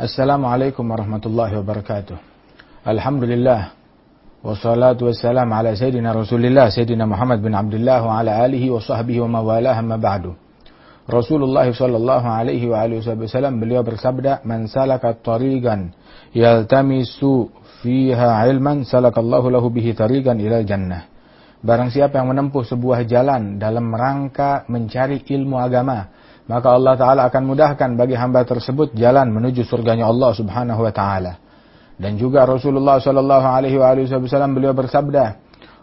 Assalamualaikum warahmatullahi wabarakatuh. Alhamdulillah. Wassalatu wassalam ala Sayyidina Rasulillah Sayyidina Muhammad bin Abdullah wa ala alihi wa sahbihi wa mawalah amma ba'du. Rasulullah sallallahu alaihi wa alihi wasallam beliau bersabda, "Man salaka tariqan yaltamisu fiha ilman salakallahu lahu bihi tariqan ila jannah." Barang siapa yang menempuh sebuah jalan dalam rangka mencari ilmu agama, maka Allah Ta'ala akan mudahkan bagi hamba tersebut jalan menuju surganya Allah Subhanahu Wa Ta'ala. Dan juga Rasulullah Sallallahu Alaihi Wasallam beliau bersabda,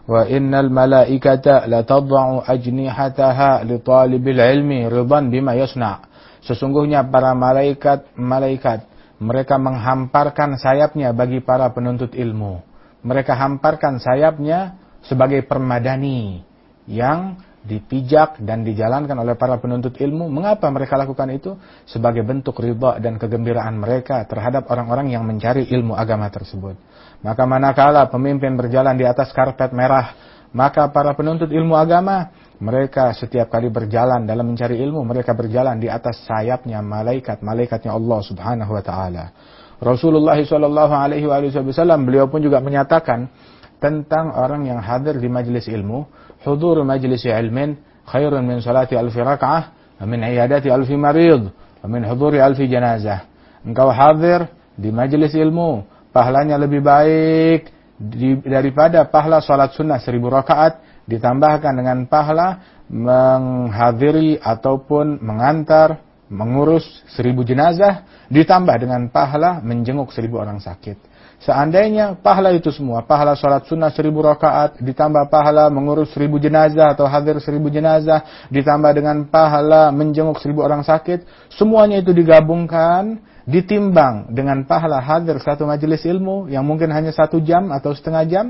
Wa innal malaikata la tad'u ajnihataha li talibil ilmi ridan bima yasna. Sesungguhnya para malaikat malaikat mereka menghamparkan sayapnya bagi para penuntut ilmu. Mereka hamparkan sayapnya sebagai permadani yang dipijak dan dijalankan oleh para penuntut ilmu. Mengapa mereka lakukan itu? Sebagai bentuk ridha dan kegembiraan mereka terhadap orang-orang yang mencari ilmu agama tersebut. Maka manakala pemimpin berjalan di atas karpet merah, maka para penuntut ilmu agama, mereka setiap kali berjalan dalam mencari ilmu, mereka berjalan di atas sayapnya malaikat, malaikatnya Allah Subhanahu wa taala. Rasulullah Shallallahu alaihi wasallam beliau pun juga menyatakan tentang orang yang hadir di majelis ilmu, hudur majelis ilmin khairun min salati alfi raka'ah min iyadati alfi marid min huduri alfi janazah. Engkau hadir di majelis ilmu, pahalanya lebih baik di, daripada pahala salat sunnah seribu rakaat ditambahkan dengan pahala menghadiri ataupun mengantar mengurus seribu jenazah ditambah dengan pahala menjenguk seribu orang sakit. Seandainya pahala itu semua, pahala sholat sunnah seribu rakaat, ditambah pahala mengurus seribu jenazah atau hadir seribu jenazah, ditambah dengan pahala menjenguk seribu orang sakit, semuanya itu digabungkan, ditimbang dengan pahala hadir satu majelis ilmu yang mungkin hanya satu jam atau setengah jam,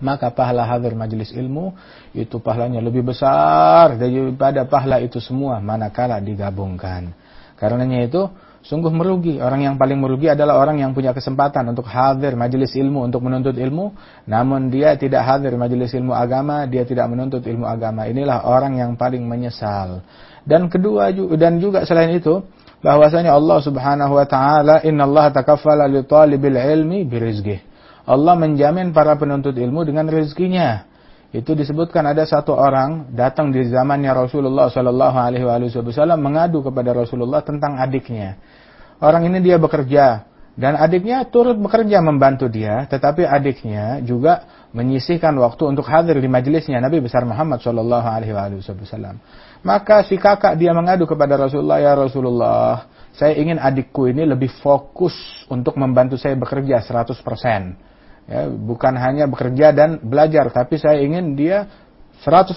maka pahala hadir majelis ilmu itu pahalanya lebih besar daripada pahala itu semua manakala digabungkan. Karenanya itu Sungguh merugi. Orang yang paling merugi adalah orang yang punya kesempatan untuk hadir majelis ilmu, untuk menuntut ilmu. Namun dia tidak hadir majelis ilmu agama, dia tidak menuntut ilmu agama. Inilah orang yang paling menyesal. Dan kedua dan juga selain itu, bahwasanya Allah Subhanahu wa taala innallaha takaffala li talibil ilmi birizqih. Allah menjamin para penuntut ilmu dengan rezekinya. Itu disebutkan ada satu orang datang di zamannya Rasulullah Shallallahu Alaihi Wasallam mengadu kepada Rasulullah tentang adiknya. Orang ini dia bekerja dan adiknya turut bekerja membantu dia, tetapi adiknya juga menyisihkan waktu untuk hadir di majelisnya Nabi besar Muhammad Shallallahu Alaihi Wasallam. Maka si kakak dia mengadu kepada Rasulullah, ya Rasulullah, saya ingin adikku ini lebih fokus untuk membantu saya bekerja 100% ya, bukan hanya bekerja dan belajar, tapi saya ingin dia 100%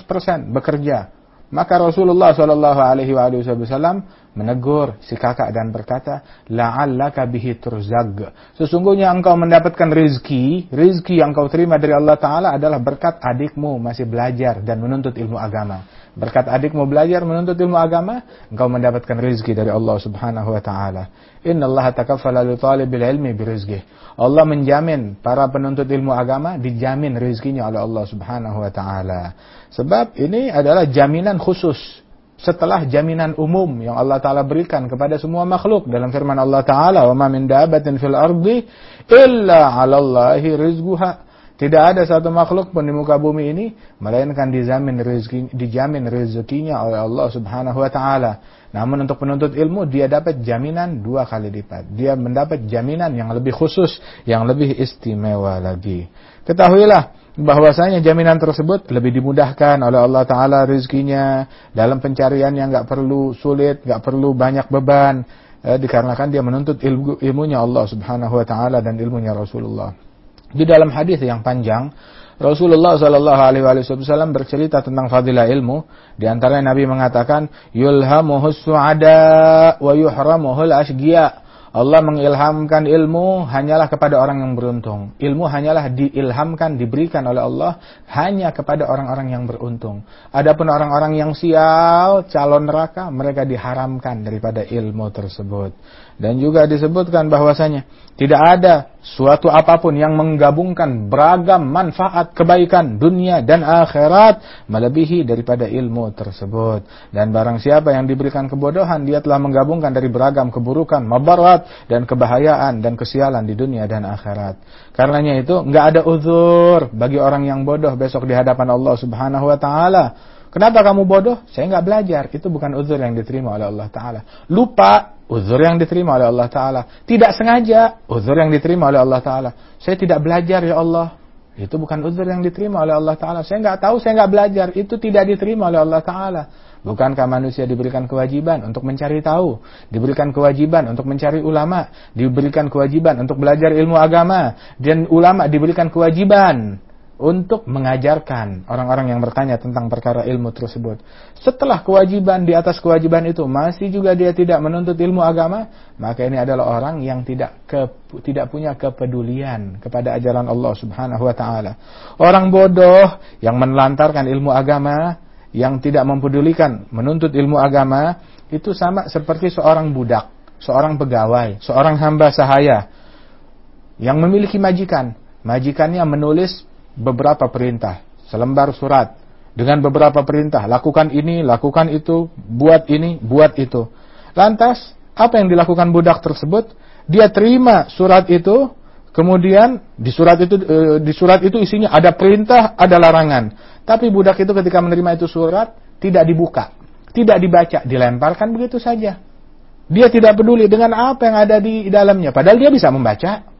bekerja. Maka Rasulullah Shallallahu Alaihi Wasallam menegur si kakak dan berkata, la'allaka bihi turzag. Sesungguhnya engkau mendapatkan rizki, rizki yang kau terima dari Allah Taala adalah berkat adikmu masih belajar dan menuntut ilmu agama. Berkat adikmu belajar menuntut ilmu agama, engkau mendapatkan rizki dari Allah Subhanahu Wa Taala. Inna Allah takaffala li talibil ilmi birizqih. Allah menjamin para penuntut ilmu agama dijamin rezekinya oleh Allah Subhanahu wa taala. Sebab ini adalah jaminan khusus setelah jaminan umum yang Allah taala berikan kepada semua makhluk dalam firman Allah taala, "Wa ma min dabatin fil ardi illa 'alallahi rizquha." Tidak ada satu makhluk pun di muka bumi ini melainkan dijamin rezeki dijamin rezekinya oleh Allah Subhanahu wa taala. Namun untuk penuntut ilmu dia dapat jaminan dua kali lipat. Dia mendapat jaminan yang lebih khusus, yang lebih istimewa lagi. Ketahuilah bahwasanya jaminan tersebut lebih dimudahkan oleh Allah Taala rezekinya dalam pencarian yang nggak perlu sulit, nggak perlu banyak beban, eh, dikarenakan dia menuntut ilmu, ilmunya Allah Subhanahu Wa Taala dan ilmunya Rasulullah. Di dalam hadis yang panjang Rasulullah Shallallahu Alaihi Wasallam bercerita tentang fadilah ilmu. Di antaranya Nabi mengatakan, yulhamuhus suada wa yuhramuhul asgia. Allah mengilhamkan ilmu hanyalah kepada orang yang beruntung. Ilmu hanyalah diilhamkan, diberikan oleh Allah hanya kepada orang-orang yang beruntung. Adapun orang-orang yang sial, calon neraka, mereka diharamkan daripada ilmu tersebut. Dan juga disebutkan bahwasanya tidak ada suatu apa pun yang menggabungkan beragam manfaat kebaikan dunia dan akhirat melebihi daripada ilmu tersebut dan barang siapa yang diberikan kebodohan dia telah menggabungkan dari beragam keburukan mabarat dan kebahayaan dan kesialan di dunia dan akhirat karenanya itu nggak ada uzur bagi orang yang bodoh besok di hadapan Allah Subhanahu wa taala Kenapa kamu bodoh? Saya nggak belajar. Itu bukan uzur yang diterima oleh Allah Ta'ala. Lupa, uzur yang diterima oleh Allah Ta'ala. Tidak sengaja, uzur yang diterima oleh Allah Ta'ala. Saya tidak belajar ya Allah. Itu bukan uzur yang diterima oleh Allah Ta'ala. Saya nggak tahu, saya nggak belajar. Itu tidak diterima oleh Allah Ta'ala. Bukankah manusia diberikan kewajiban untuk mencari tahu, diberikan kewajiban untuk mencari ulama, diberikan kewajiban untuk belajar ilmu agama, dan ulama diberikan kewajiban untuk mengajarkan orang-orang yang bertanya tentang perkara ilmu tersebut. Setelah kewajiban di atas kewajiban itu masih juga dia tidak menuntut ilmu agama, maka ini adalah orang yang tidak ke, tidak punya kepedulian kepada ajaran Allah Subhanahu wa taala. Orang bodoh yang menelantarkan ilmu agama, yang tidak mempedulikan menuntut ilmu agama, itu sama seperti seorang budak, seorang pegawai, seorang hamba sahaya yang memiliki majikan. Majikannya menulis beberapa perintah, selembar surat dengan beberapa perintah, lakukan ini, lakukan itu, buat ini, buat itu. Lantas, apa yang dilakukan budak tersebut? Dia terima surat itu, kemudian di surat itu e, di surat itu isinya ada perintah, ada larangan. Tapi budak itu ketika menerima itu surat tidak dibuka, tidak dibaca, dilemparkan begitu saja. Dia tidak peduli dengan apa yang ada di dalamnya, padahal dia bisa membaca.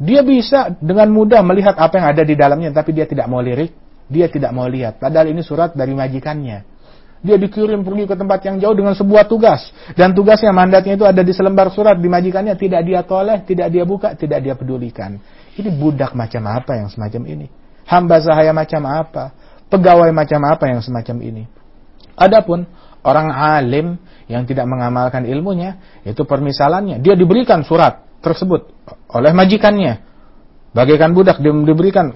Dia bisa dengan mudah melihat apa yang ada di dalamnya, tapi dia tidak mau lirik, dia tidak mau lihat. Padahal ini surat dari majikannya. Dia dikirim pergi ke tempat yang jauh dengan sebuah tugas. Dan tugasnya, mandatnya itu ada di selembar surat di majikannya. Tidak dia toleh, tidak dia buka, tidak dia pedulikan. Ini budak macam apa yang semacam ini? Hamba sahaya macam apa? Pegawai macam apa yang semacam ini? Adapun orang alim yang tidak mengamalkan ilmunya, itu permisalannya. Dia diberikan surat tersebut oleh majikannya. Bagaikan budak diberikan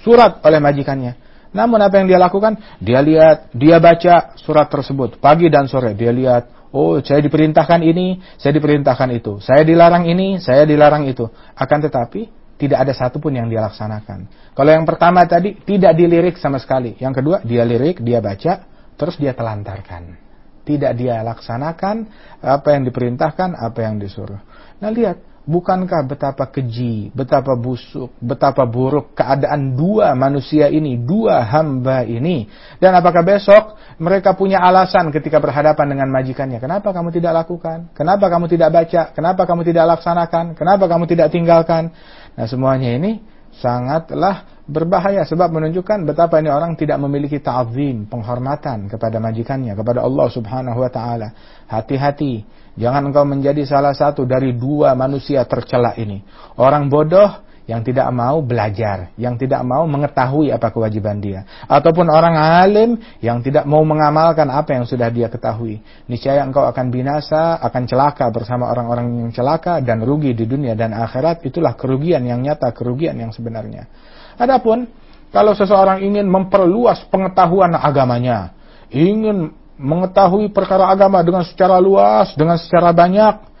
surat oleh majikannya. Namun apa yang dia lakukan? Dia lihat, dia baca surat tersebut pagi dan sore. Dia lihat, oh saya diperintahkan ini, saya diperintahkan itu. Saya dilarang ini, saya dilarang itu. Akan tetapi tidak ada satupun yang dia laksanakan. Kalau yang pertama tadi tidak dilirik sama sekali. Yang kedua dia lirik, dia baca, terus dia telantarkan. Tidak dia laksanakan apa yang diperintahkan, apa yang disuruh. Nah lihat, bukankah betapa keji, betapa busuk, betapa buruk keadaan dua manusia ini, dua hamba ini. Dan apakah besok mereka punya alasan ketika berhadapan dengan majikannya? Kenapa kamu tidak lakukan? Kenapa kamu tidak baca? Kenapa kamu tidak laksanakan? Kenapa kamu tidak tinggalkan? Nah semuanya ini sangatlah berbahaya sebab menunjukkan betapa ini orang tidak memiliki ta'zim, penghormatan kepada majikannya, kepada Allah Subhanahu wa taala. Hati-hati Jangan engkau menjadi salah satu dari dua manusia tercela ini. Orang bodoh yang tidak mau belajar, yang tidak mau mengetahui apa kewajiban dia. Ataupun orang alim yang tidak mau mengamalkan apa yang sudah dia ketahui. Niscaya engkau akan binasa, akan celaka bersama orang-orang yang celaka dan rugi di dunia dan akhirat. Itulah kerugian yang nyata, kerugian yang sebenarnya. Adapun kalau seseorang ingin memperluas pengetahuan agamanya, ingin mengetahui perkara agama dengan secara luas, dengan secara banyak,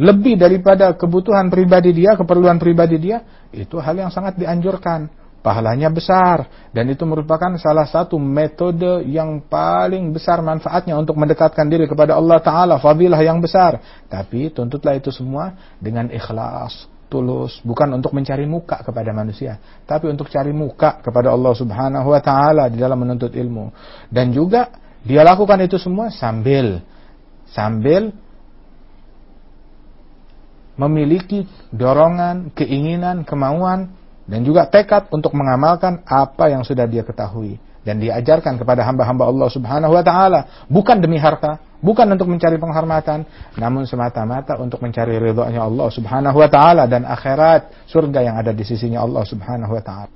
lebih daripada kebutuhan pribadi dia, keperluan pribadi dia, itu hal yang sangat dianjurkan. Pahalanya besar dan itu merupakan salah satu metode yang paling besar manfaatnya untuk mendekatkan diri kepada Allah taala, fadilah yang besar. Tapi tuntutlah itu semua dengan ikhlas, tulus, bukan untuk mencari muka kepada manusia, tapi untuk cari muka kepada Allah Subhanahu wa taala di dalam menuntut ilmu. Dan juga dia lakukan itu semua sambil sambil memiliki dorongan, keinginan, kemauan dan juga tekad untuk mengamalkan apa yang sudah dia ketahui dan diajarkan kepada hamba-hamba Allah Subhanahu wa taala bukan demi harta, bukan untuk mencari penghormatan, namun semata-mata untuk mencari ridhonya Allah Subhanahu wa taala dan akhirat surga yang ada di sisinya Allah Subhanahu wa taala.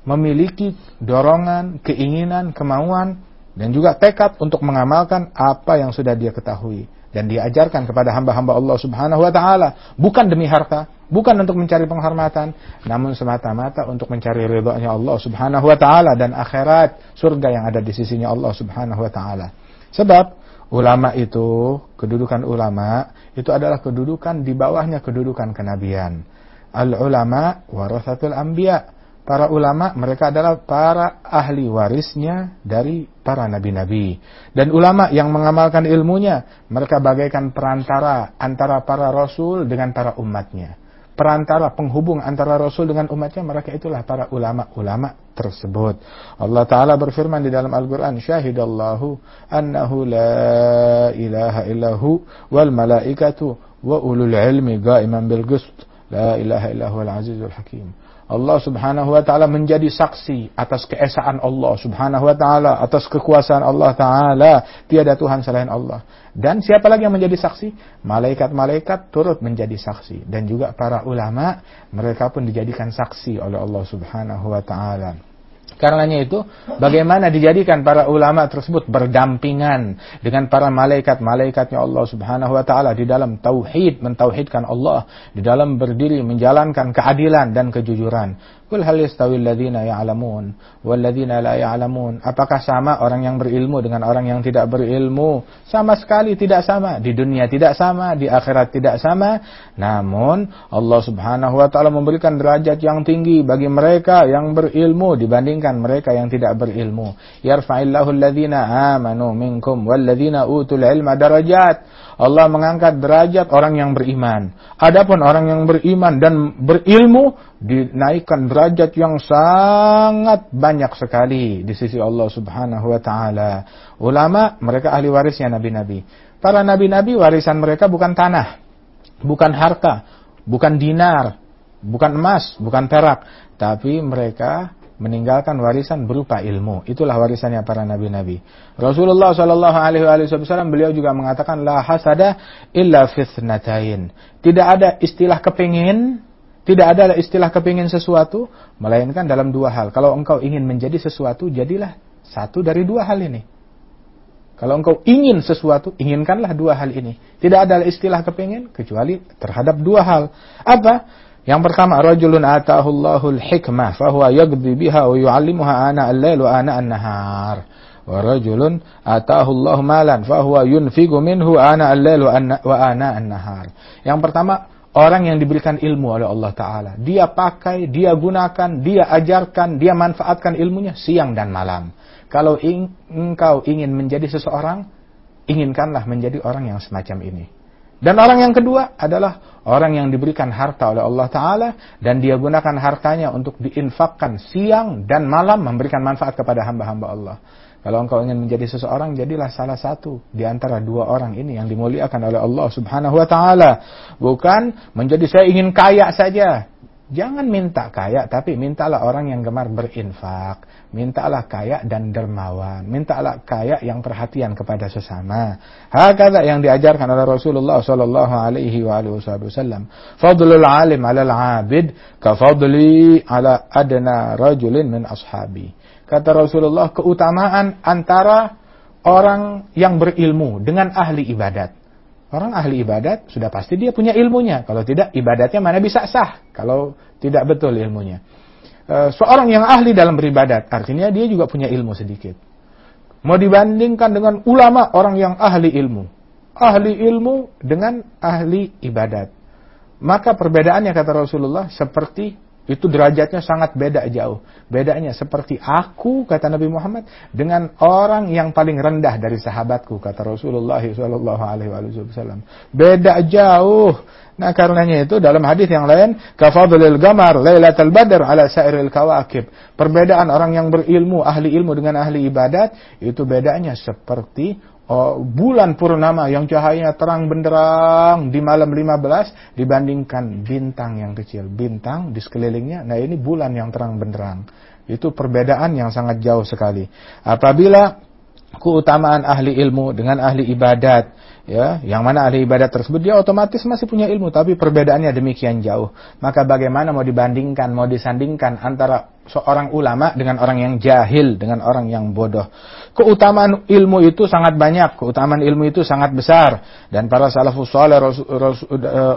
Memiliki dorongan, keinginan, kemauan dan juga tekad untuk mengamalkan apa yang sudah dia ketahui dan diajarkan kepada hamba-hamba Allah Subhanahu wa taala bukan demi harta, bukan untuk mencari penghormatan, namun semata-mata untuk mencari ridhonya Allah Subhanahu wa taala dan akhirat surga yang ada di sisinya Allah Subhanahu wa taala. Sebab ulama itu, kedudukan ulama itu adalah kedudukan di bawahnya kedudukan kenabian. Al ulama warasatul anbiya. Para ulama mereka adalah para ahli warisnya dari para nabi-nabi. Dan ulama yang mengamalkan ilmunya, mereka bagaikan perantara antara para rasul dengan para umatnya perantara penghubung antara Rasul dengan umatnya mereka itulah para ulama-ulama tersebut. Allah taala berfirman di dalam Al-Qur'an, "Syahidallahu annahu la ilaha illahu wal malaikatu wa ulul ilmi qa'iman bil qist." La ilaha illahu al azizul hakim. Allah Subhanahu wa taala menjadi saksi atas keesaan Allah Subhanahu wa taala, atas kekuasaan Allah taala, tiada tuhan selain Allah. Dan siapa lagi yang menjadi saksi? Malaikat-malaikat turut menjadi saksi dan juga para ulama mereka pun dijadikan saksi oleh Allah Subhanahu wa taala. Karenanya itu, bagaimana dijadikan para ulama tersebut berdampingan dengan para malaikat-malaikatnya Allah Subhanahu wa taala di dalam tauhid, mentauhidkan Allah, di dalam berdiri menjalankan keadilan dan kejujuran. Kul hal yastawil ladzina ya'lamun wal ladzina la ya'lamun. Apakah sama orang yang berilmu dengan orang yang tidak berilmu? Sama sekali tidak sama. Di dunia tidak sama, di akhirat tidak sama. Namun Allah Subhanahu wa taala memberikan derajat yang tinggi bagi mereka yang berilmu dibandingkan mereka yang tidak berilmu. Yarfa'illahu alladzina amanu minkum wal ladzina utul ilma darajat. Allah mengangkat derajat orang yang beriman. Adapun orang yang beriman dan berilmu dinaikkan derajat yang sangat banyak sekali di sisi Allah Subhanahu wa taala. Ulama mereka ahli warisnya nabi-nabi. Para nabi-nabi warisan mereka bukan tanah, bukan harta, bukan dinar, bukan emas, bukan perak, tapi mereka meninggalkan warisan berupa ilmu. Itulah warisannya para nabi-nabi. Rasulullah Shallallahu Alaihi Wasallam beliau juga mengatakan la hasada illa fitnatain. Tidak ada istilah kepingin, tidak ada istilah kepingin sesuatu, melainkan dalam dua hal. Kalau engkau ingin menjadi sesuatu, jadilah satu dari dua hal ini. Kalau engkau ingin sesuatu, inginkanlah dua hal ini. Tidak ada istilah kepingin kecuali terhadap dua hal. Apa? Yang pertama, rajulun atahullahu al-hikmah fahuwa yagdi biha wa yu'allimuha ana al-lail wa ana an-nahar. Wa rajulun atahullahu malan fahuwa yunfiqu minhu ana al-lail wa ana an-nahar. Yang pertama, orang yang diberikan ilmu oleh Allah taala. Dia pakai, dia gunakan, dia ajarkan, dia manfaatkan ilmunya siang dan malam. Kalau engkau ingin menjadi seseorang, inginkanlah menjadi orang yang semacam ini. Dan orang yang kedua adalah orang yang diberikan harta oleh Allah Ta'ala dan dia gunakan hartanya untuk diinfakkan siang dan malam memberikan manfaat kepada hamba-hamba Allah. Kalau engkau ingin menjadi seseorang, jadilah salah satu di antara dua orang ini yang dimuliakan oleh Allah Subhanahu wa taala. Bukan menjadi saya ingin kaya saja. Jangan minta kaya, tapi mintalah orang yang gemar berinfak. Mintalah kaya dan dermawan. Mintalah kaya yang perhatian kepada sesama. Hakata yang diajarkan oleh Rasulullah sallallahu alaihi wasallam. Fadlul alim 'ala al-'abid ka fadli 'ala adna rajulin min ashabi. Kata Rasulullah, keutamaan antara orang yang berilmu dengan ahli ibadat. Orang ahli ibadat sudah pasti dia punya ilmunya. Kalau tidak, ibadatnya mana bisa sah kalau tidak betul ilmunya. E, seorang yang ahli dalam beribadat, artinya dia juga punya ilmu sedikit. Mau dibandingkan dengan ulama orang yang ahli ilmu. Ahli ilmu dengan ahli ibadat. Maka perbedaannya kata Rasulullah seperti itu derajatnya sangat beda jauh. Bedanya seperti aku kata Nabi Muhammad dengan orang yang paling rendah dari sahabatku kata Rasulullah Wasallam. Beda jauh. Nah karenanya itu dalam hadis yang lain kafadlil gamar lailatul badr ala sairil kawakib. Perbedaan orang yang berilmu, ahli ilmu dengan ahli ibadat itu bedanya seperti oh, bulan purnama yang cahayanya terang benderang di malam 15 dibandingkan bintang yang kecil. Bintang di sekelilingnya, nah ini bulan yang terang benderang. Itu perbedaan yang sangat jauh sekali. Apabila keutamaan ahli ilmu dengan ahli ibadat ya yang mana ahli ibadat tersebut dia otomatis masih punya ilmu tapi perbedaannya demikian jauh. Maka bagaimana mau dibandingkan mau disandingkan antara seorang ulama dengan orang yang jahil dengan orang yang bodoh? Keutamaan ilmu itu sangat banyak keutamaan ilmu itu sangat besar. Dan para salafus saleh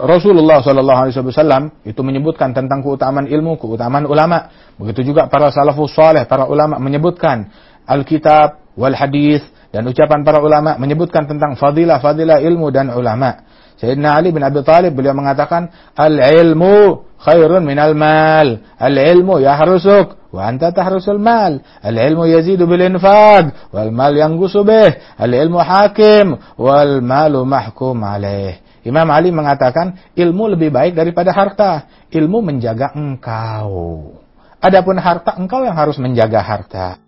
Rasulullah sallallahu alaihi wasallam itu menyebutkan tentang keutamaan ilmu keutamaan ulama. Begitu juga para salafus saleh para ulama menyebutkan Alkitab wal hadis Dan ucapan para ulama menyebutkan tentang fadilah-fadilah ilmu dan ulama. Sayyidina Ali bin Abi Thalib beliau mengatakan, "Al-ilmu khairun minal mal. Al-ilmu yahrusuk wa anta tahrusul mal. Al-ilmu yazidu bil infaq wal mal yanqusu bih. Al-ilmu hakim wal malu mahkum alaih." Imam Ali mengatakan, ilmu lebih baik daripada harta. Ilmu menjaga engkau. Adapun harta, engkau yang harus menjaga harta.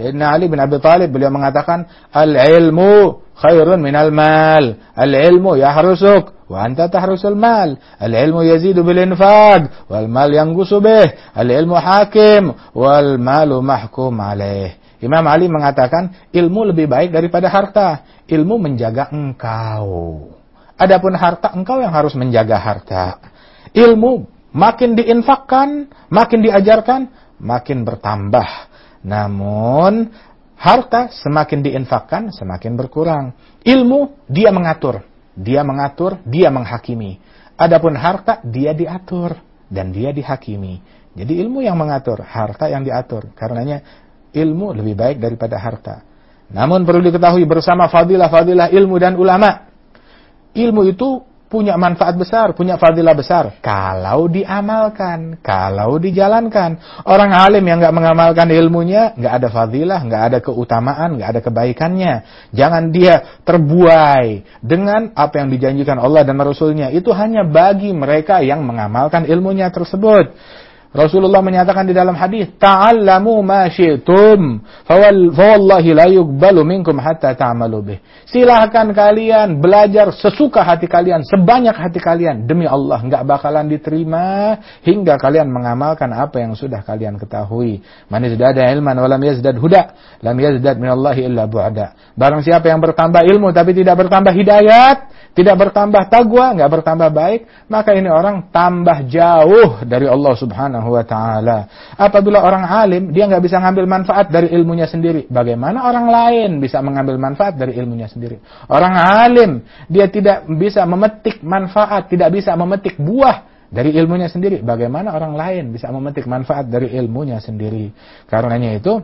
Sayyidina Ali bin Abi Thalib beliau mengatakan al-ilmu khairun minal mal. Al-ilmu yahrusuk wa anta tahrusul mal. Al-ilmu yazidu bil infaq wal mal yanqusu bih. Al-ilmu hakim wal malu mahkum alaih. Imam Ali mengatakan ilmu lebih baik daripada harta. Ilmu menjaga engkau. Adapun harta engkau yang harus menjaga harta. Ilmu makin diinfakkan, makin diajarkan, makin bertambah namun harta semakin diinfakkan semakin berkurang. Ilmu dia mengatur, dia mengatur, dia menghakimi. Adapun harta dia diatur dan dia dihakimi. Jadi ilmu yang mengatur, harta yang diatur. Karenanya ilmu lebih baik daripada harta. Namun perlu diketahui bersama fadilah-fadilah ilmu dan ulama. Ilmu itu punya manfaat besar, punya fadilah besar. Kalau diamalkan, kalau dijalankan. Orang alim yang nggak mengamalkan ilmunya, nggak ada fadilah, nggak ada keutamaan, nggak ada kebaikannya. Jangan dia terbuai dengan apa yang dijanjikan Allah dan Rasulnya. Itu hanya bagi mereka yang mengamalkan ilmunya tersebut. Rasulullah menyatakan di dalam hadis, "Ta'allamu ma syi'tum, fawallahi la yuqbalu minkum hatta ta'malu bih." Silahkan kalian belajar sesuka hati kalian, sebanyak hati kalian demi Allah enggak bakalan diterima hingga kalian mengamalkan apa yang sudah kalian ketahui. Man yazdada ilman wa lam yazdad huda, lam yazdad min Allah illa bu'da. Barang siapa yang bertambah ilmu tapi tidak bertambah hidayat, tidak bertambah taqwa, enggak bertambah baik, maka ini orang tambah jauh dari Allah Subhanahu wa taala. Apabila orang alim dia nggak bisa ngambil manfaat dari ilmunya sendiri, bagaimana orang lain bisa mengambil manfaat dari ilmunya sendiri? Orang alim dia tidak bisa memetik manfaat, tidak bisa memetik buah dari ilmunya sendiri. Bagaimana orang lain bisa memetik manfaat dari ilmunya sendiri? Karenanya itu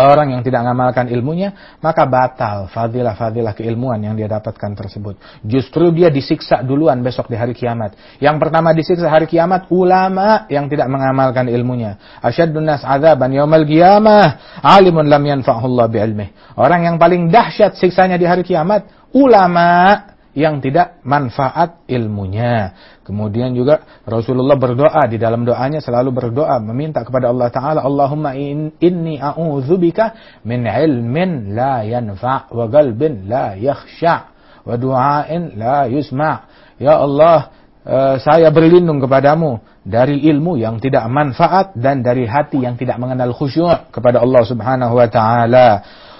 orang yang tidak mengamalkan ilmunya, maka batal fadilah-fadilah keilmuan yang dia dapatkan tersebut. Justru dia disiksa duluan besok di hari kiamat. Yang pertama disiksa hari kiamat, ulama yang tidak mengamalkan ilmunya. Asyaddun nas azaban yaumal qiyamah, alimun lam yanfa'hullah bi'ilmih. Orang yang paling dahsyat siksanya di hari kiamat, ulama yang tidak manfaat ilmunya. Kemudian juga Rasulullah berdoa di dalam doanya selalu berdoa meminta kepada Allah taala Allahumma in, inni a'udzubika min ilmin la yanfa' wa qalbin la yakhsha' wa du'ain la yusma'. Ya Allah, uh, saya berlindung kepadamu dari ilmu yang tidak manfaat dan dari hati yang tidak mengenal khusyuk kepada Allah Subhanahu wa taala.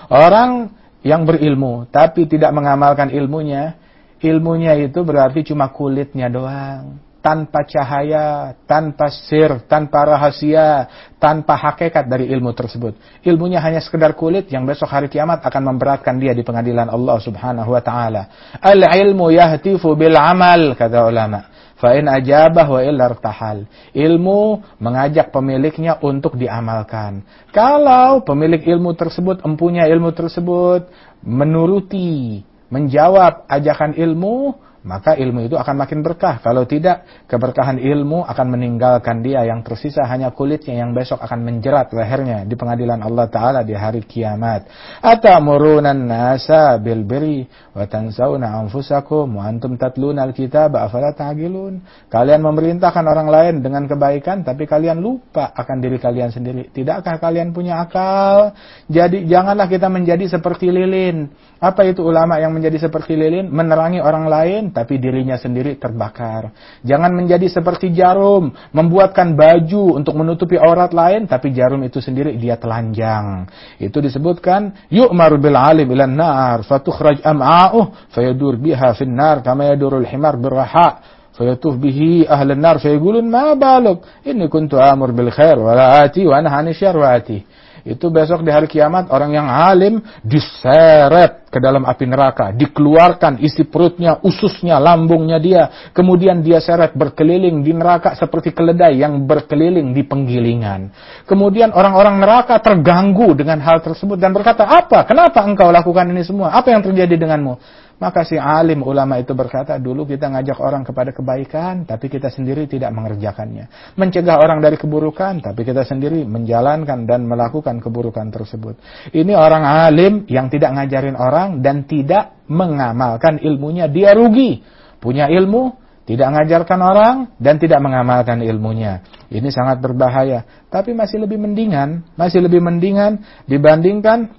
Orang yang berilmu tapi tidak mengamalkan ilmunya, ilmunya itu berarti cuma kulitnya doang. Tanpa cahaya, tanpa sir, tanpa rahasia, tanpa hakikat dari ilmu tersebut. Ilmunya hanya sekedar kulit yang besok hari kiamat akan memberatkan dia di pengadilan Allah subhanahu wa ta'ala. Al-ilmu yahtifu bil amal, kata ulama. Fa'in ajabah wa illa irtahal. Ilmu mengajak pemiliknya untuk diamalkan. Kalau pemilik ilmu tersebut, empunya ilmu tersebut, menuruti menjawab ajakan ilmu, maka ilmu itu akan makin berkah. Kalau tidak, keberkahan ilmu akan meninggalkan dia yang tersisa hanya kulitnya yang besok akan menjerat lehernya di pengadilan Allah Ta'ala di hari kiamat. Atamurunan nasa bil biri wa tansawna anfusakum wa antum tatluna alkitab afala. Kalian memerintahkan orang lain dengan kebaikan tapi kalian lupa akan diri kalian sendiri. Tidakkah kalian punya akal? Jadi janganlah kita menjadi seperti lilin. Apa itu ulama yang menjadi seperti lilin? Menerangi orang lain tapi dirinya sendiri terbakar. Jangan menjadi seperti jarum, membuatkan baju untuk menutupi aurat lain, tapi jarum itu sendiri dia telanjang. Itu disebutkan, yu'maru bil alim ilan nar, fatukhraj am'a'uh, fayadur biha fin nar, kama yadurul himar birraha. فيطوف به أهل النار فيقولون ما بالك إني كنت آمر بالخير ولا آتي وأنا عن الشر وآتي itu besok di hari kiamat orang yang alim diseret ke dalam api neraka, dikeluarkan isi perutnya, ususnya, lambungnya dia, kemudian dia seret berkeliling di neraka seperti keledai yang berkeliling di penggilingan. Kemudian orang-orang neraka terganggu dengan hal tersebut dan berkata, "Apa? Kenapa engkau lakukan ini semua? Apa yang terjadi denganmu?" Maka si alim ulama itu berkata, dulu kita ngajak orang kepada kebaikan, tapi kita sendiri tidak mengerjakannya. Mencegah orang dari keburukan, tapi kita sendiri menjalankan dan melakukan keburukan tersebut. Ini orang alim yang tidak ngajarin orang dan tidak mengamalkan ilmunya, dia rugi. Punya ilmu, tidak mengajarkan orang dan tidak mengamalkan ilmunya. Ini sangat berbahaya. Tapi masih lebih mendingan, masih lebih mendingan dibandingkan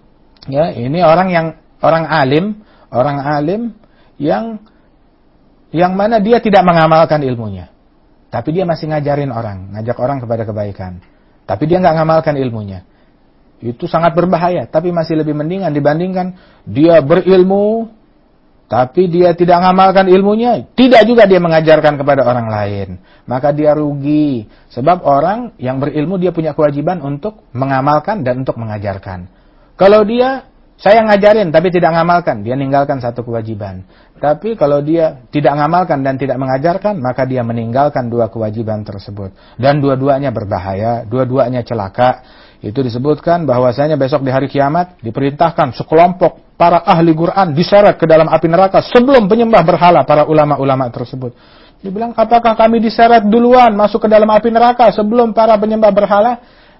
ya ini orang yang orang alim orang alim yang yang mana dia tidak mengamalkan ilmunya. Tapi dia masih ngajarin orang, ngajak orang kepada kebaikan. Tapi dia nggak mengamalkan ilmunya. Itu sangat berbahaya, tapi masih lebih mendingan dibandingkan dia berilmu, tapi dia tidak mengamalkan ilmunya, tidak juga dia mengajarkan kepada orang lain. Maka dia rugi. Sebab orang yang berilmu dia punya kewajiban untuk mengamalkan dan untuk mengajarkan. Kalau dia saya ngajarin tapi tidak ngamalkan, dia meninggalkan satu kewajiban. Tapi kalau dia tidak ngamalkan dan tidak mengajarkan, maka dia meninggalkan dua kewajiban tersebut. Dan dua-duanya berbahaya, dua-duanya celaka. Itu disebutkan bahwasanya besok di hari kiamat diperintahkan sekelompok para ahli Quran diseret ke dalam api neraka sebelum penyembah berhala para ulama-ulama tersebut. Dibilang, apakah kami diseret duluan masuk ke dalam api neraka sebelum para penyembah berhala?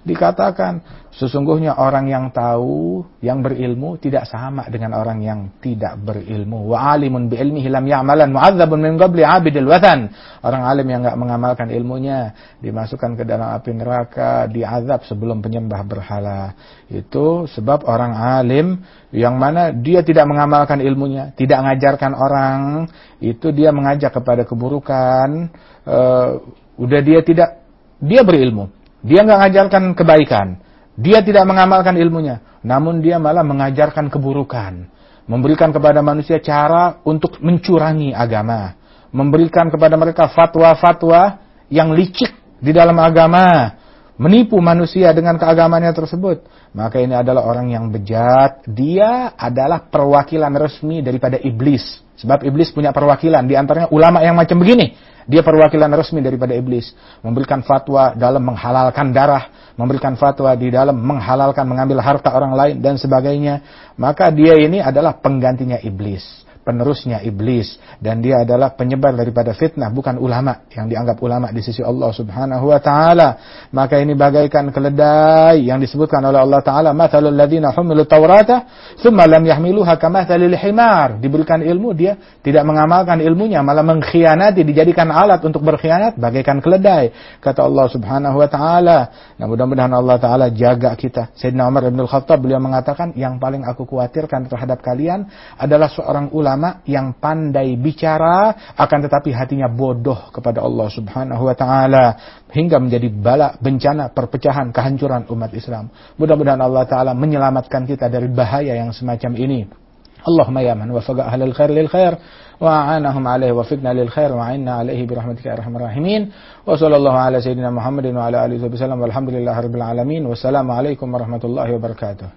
Dikatakan, Sesungguhnya orang yang tahu, yang berilmu tidak sama dengan orang yang tidak berilmu. Wa alimun bi ilmihi lam ya'malan mu'adzabun min qabli 'abidil wathan. Orang alim yang enggak mengamalkan ilmunya dimasukkan ke dalam api neraka, diazab sebelum penyembah berhala. Itu sebab orang alim yang mana dia tidak mengamalkan ilmunya, tidak mengajarkan orang, itu dia mengajak kepada keburukan, uh, udah dia tidak dia berilmu. Dia nggak mengajarkan kebaikan. Dia tidak mengamalkan ilmunya, namun dia malah mengajarkan keburukan, memberikan kepada manusia cara untuk mencurangi agama, memberikan kepada mereka fatwa-fatwa yang licik di dalam agama, menipu manusia dengan keagamannya tersebut. Maka ini adalah orang yang bejat, dia adalah perwakilan resmi daripada iblis. Sebab iblis punya perwakilan, di antaranya ulama yang macam begini. Dia perwakilan resmi daripada iblis. Memberikan fatwa dalam menghalalkan darah. Memberikan fatwa di dalam menghalalkan mengambil harta orang lain dan sebagainya. Maka dia ini adalah penggantinya iblis penerusnya iblis. Dan dia adalah penyebar daripada fitnah bukan ulama yang dianggap ulama di sisi Allah Subhanahu wa taala. Maka ini bagaikan keledai yang disebutkan oleh Allah taala. Mathalul ladzina humilu taurata thumma lam yahmiluha kamathalil himar. Diberikan ilmu dia tidak mengamalkan ilmunya malah mengkhianati dijadikan alat untuk berkhianat bagaikan keledai kata Allah Subhanahu wa taala. Nah mudah-mudahan Allah taala jaga kita. Sayyidina Umar bin Khattab beliau mengatakan yang paling aku khawatirkan terhadap kalian adalah seorang ulama ulama yang pandai bicara akan tetapi hatinya bodoh kepada Allah Subhanahu wa taala hingga menjadi bala bencana perpecahan kehancuran umat Islam. Mudah-mudahan Allah taala menyelamatkan kita dari bahaya yang semacam ini. Allahumma ya man wafaqa ahlal khair lil khair وأعانهم عليه وفقنا للخير وعنا عليه برحمتك يا أرحم الراحمين وصلى الله على سيدنا محمد وعلى آله وصحبه وسلم والحمد لله رب العالمين والسلام عليكم ورحمة الله وبركاته